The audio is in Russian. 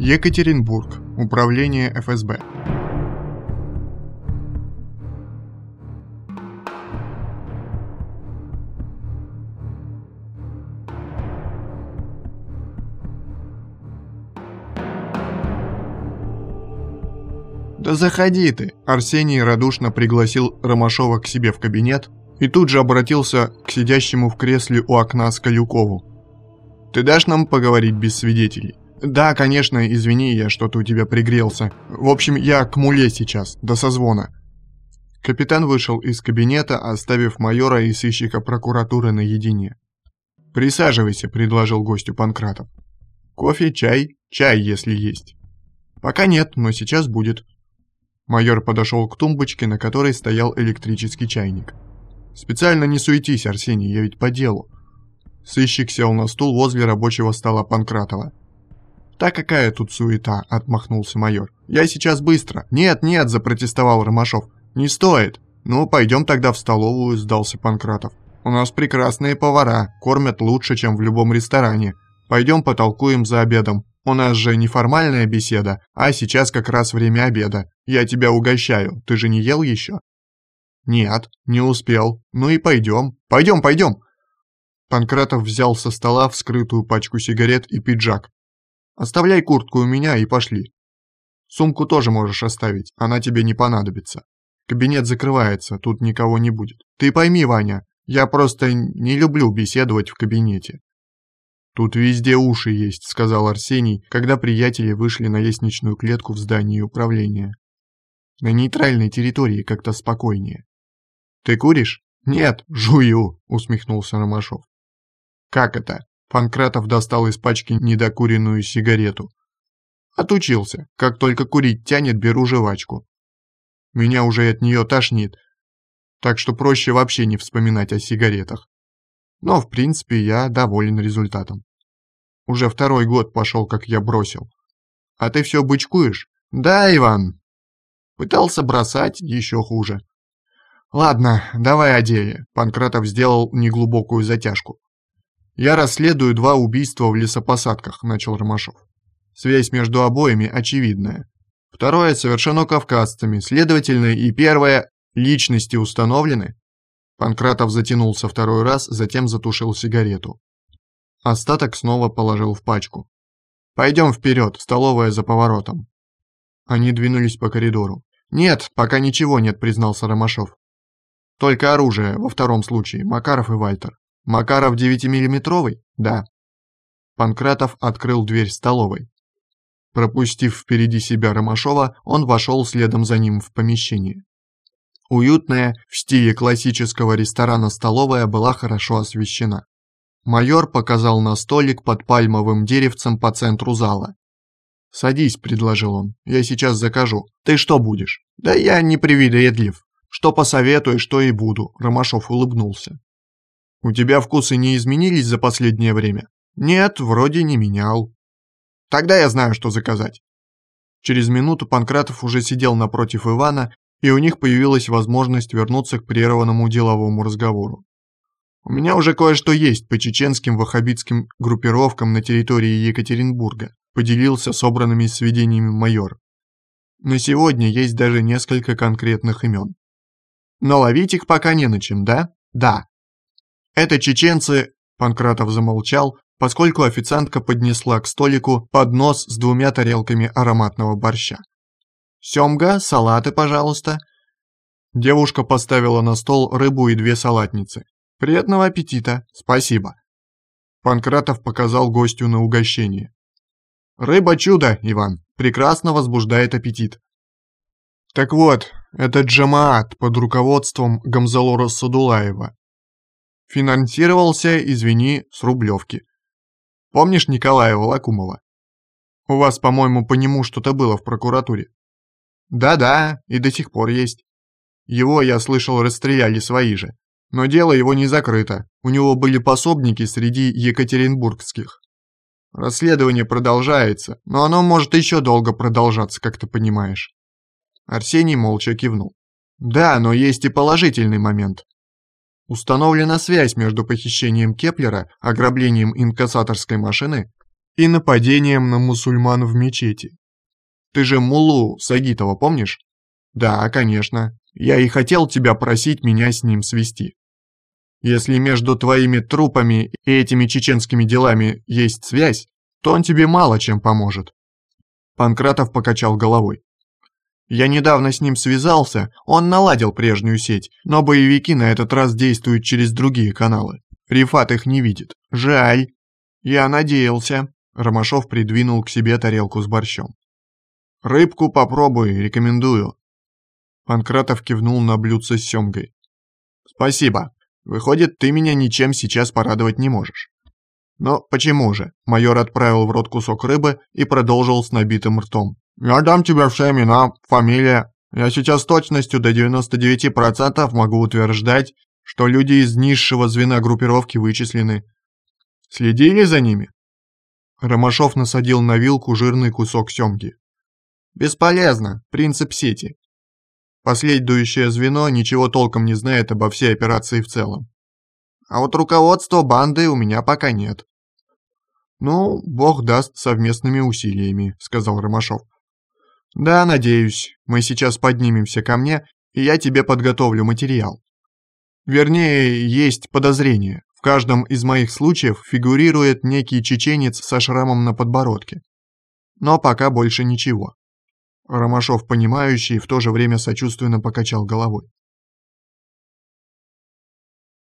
Екатеринбург. Управление ФСБ. «Да заходи ты!» Арсений радушно пригласил Ромашова к себе в кабинет и тут же обратился к сидящему в кресле у окна Скалюкову. «Ты дашь нам поговорить без свидетелей?» «Да, конечно, извини, я что-то у тебя пригрелся. В общем, я к муле сейчас, до созвона». Капитан вышел из кабинета, оставив майора и сыщика прокуратуры наедине. «Присаживайся», — предложил гостю Панкратов. «Кофе, чай? Чай, если есть». «Пока нет, но сейчас будет». Майор подошел к тумбочке, на которой стоял электрический чайник. «Специально не суетись, Арсений, я ведь по делу». Сыщик сел на стул возле рабочего стола Панкратова. «Да какая тут суета?» – отмахнулся майор. «Я сейчас быстро». «Нет, нет», – запротестовал Ромашов. «Не стоит». «Ну, пойдем тогда в столовую», – сдался Панкратов. «У нас прекрасные повара, кормят лучше, чем в любом ресторане. Пойдем потолкуем за обедом. У нас же неформальная беседа, а сейчас как раз время обеда. Я тебя угощаю, ты же не ел еще?» «Нет, не успел. Ну и пойдем. Пойдем, пойдем!» Панкратов взял со стола вскрытую пачку сигарет и пиджак. «Оставляй куртку у меня и пошли. Сумку тоже можешь оставить, она тебе не понадобится. Кабинет закрывается, тут никого не будет. Ты пойми, Ваня, я просто не люблю беседовать в кабинете. «Тут везде уши есть», — сказал Арсений, когда приятели вышли на лестничную клетку в здании управления. «На нейтральной территории как-то спокойнее». «Ты куришь?» «Нет, жую», — усмехнулся Ромашов. «Как это?» — Панкратов достал из пачки недокуренную сигарету. «Отучился. Как только курить тянет, беру жвачку. Меня уже от нее тошнит, так что проще вообще не вспоминать о сигаретах. Но, в принципе, я доволен результатом. Уже второй год пошел, как я бросил. А ты все бычкуешь? Да, Иван. Пытался бросать, еще хуже. Ладно, давай о деле. Панкратов сделал неглубокую затяжку. Я расследую два убийства в лесопосадках, начал Ромашов. Связь между обоими очевидная. Второе совершено кавказцами, следовательно, и первое – личности установлены. Панкратов затянулся второй раз, затем затушил сигарету. Остаток снова положил в пачку. «Пойдем вперед, столовая за поворотом». Они двинулись по коридору. «Нет, пока ничего нет», — признался Ромашов. «Только оружие, во втором случае, Макаров и Вальтер. Макаров 9-миллиметровый? Да». Панкратов открыл дверь столовой. Пропустив впереди себя Ромашова, он вошел следом за ним в помещение. Уютная, в стиле классического ресторана столовая была хорошо освещена. Майор показал на столик под пальмовым деревцем по центру зала. «Садись», — предложил он, — «я сейчас закажу. Ты что будешь?» «Да я не привередлив. Что посоветуешь, что и буду», — Ромашов улыбнулся. «У тебя вкусы не изменились за последнее время?» «Нет, вроде не менял». «Тогда я знаю, что заказать». Через минуту Панкратов уже сидел напротив Ивана, и у них появилась возможность вернуться к прерванному деловому разговору. У меня уже кое-что есть по чеченским ваххабитским группировкам на территории Екатеринбурга, поделился собранными сведениями майор. На сегодня есть даже несколько конкретных имен. Но ловить их пока не на чем, да? Да. Это чеченцы, Панкратов замолчал, поскольку официантка поднесла к столику поднос с двумя тарелками ароматного борща. «Семга, салаты, пожалуйста». Девушка поставила на стол рыбу и две салатницы. «Приятного аппетита! Спасибо!» Панкратов показал гостю на угощение. «Рыба-чудо, Иван, прекрасно возбуждает аппетит». Так вот, это джамаат под руководством Гамзалора Садулаева. Финансировался, извини, с Рублевки. Помнишь Николая Волокумова? У вас, по-моему, по нему что-то было в прокуратуре. Да-да, и до сих пор есть. Его, я слышал, расстреляли свои же. Но дело его не закрыто, у него были пособники среди екатеринбургских. Расследование продолжается, но оно может еще долго продолжаться, как ты понимаешь. Арсений молча кивнул. Да, но есть и положительный момент. Установлена связь между похищением Кеплера, ограблением инкассаторской машины и нападением на мусульман в мечети. Ты же Мулу Сагитова помнишь? Да, конечно. Я и хотел тебя просить меня с ним свести. Если между твоими трупами и этими чеченскими делами есть связь, то он тебе мало чем поможет. Панкратов покачал головой. Я недавно с ним связался, он наладил прежнюю сеть, но боевики на этот раз действуют через другие каналы. Рифат их не видит. Жаль. Я надеялся. Ромашов придвинул к себе тарелку с борщом. Рыбку попробуй, рекомендую. Панкратов кивнул на блюдце с семгой. Спасибо. Выходит, ты меня ничем сейчас порадовать не можешь. Но почему же? Майор отправил в рот кусок рыбы и продолжил с набитым ртом. Я дам тебе все имена, фамилия. Я сейчас с точностью до 99% могу утверждать, что люди из низшего звена группировки вычислены. Следили за ними? Ромашов насадил на вилку жирный кусок семги. Бесполезно, принцип сети. Последующее звено ничего толком не знает обо всей операции в целом. А вот руководства банды у меня пока нет. «Ну, бог даст совместными усилиями», — сказал Ромашов. «Да, надеюсь. Мы сейчас поднимемся ко мне, и я тебе подготовлю материал. Вернее, есть подозрение. В каждом из моих случаев фигурирует некий чеченец со шрамом на подбородке. Но пока больше ничего». Ромашов, понимающий, в то же время сочувственно покачал головой.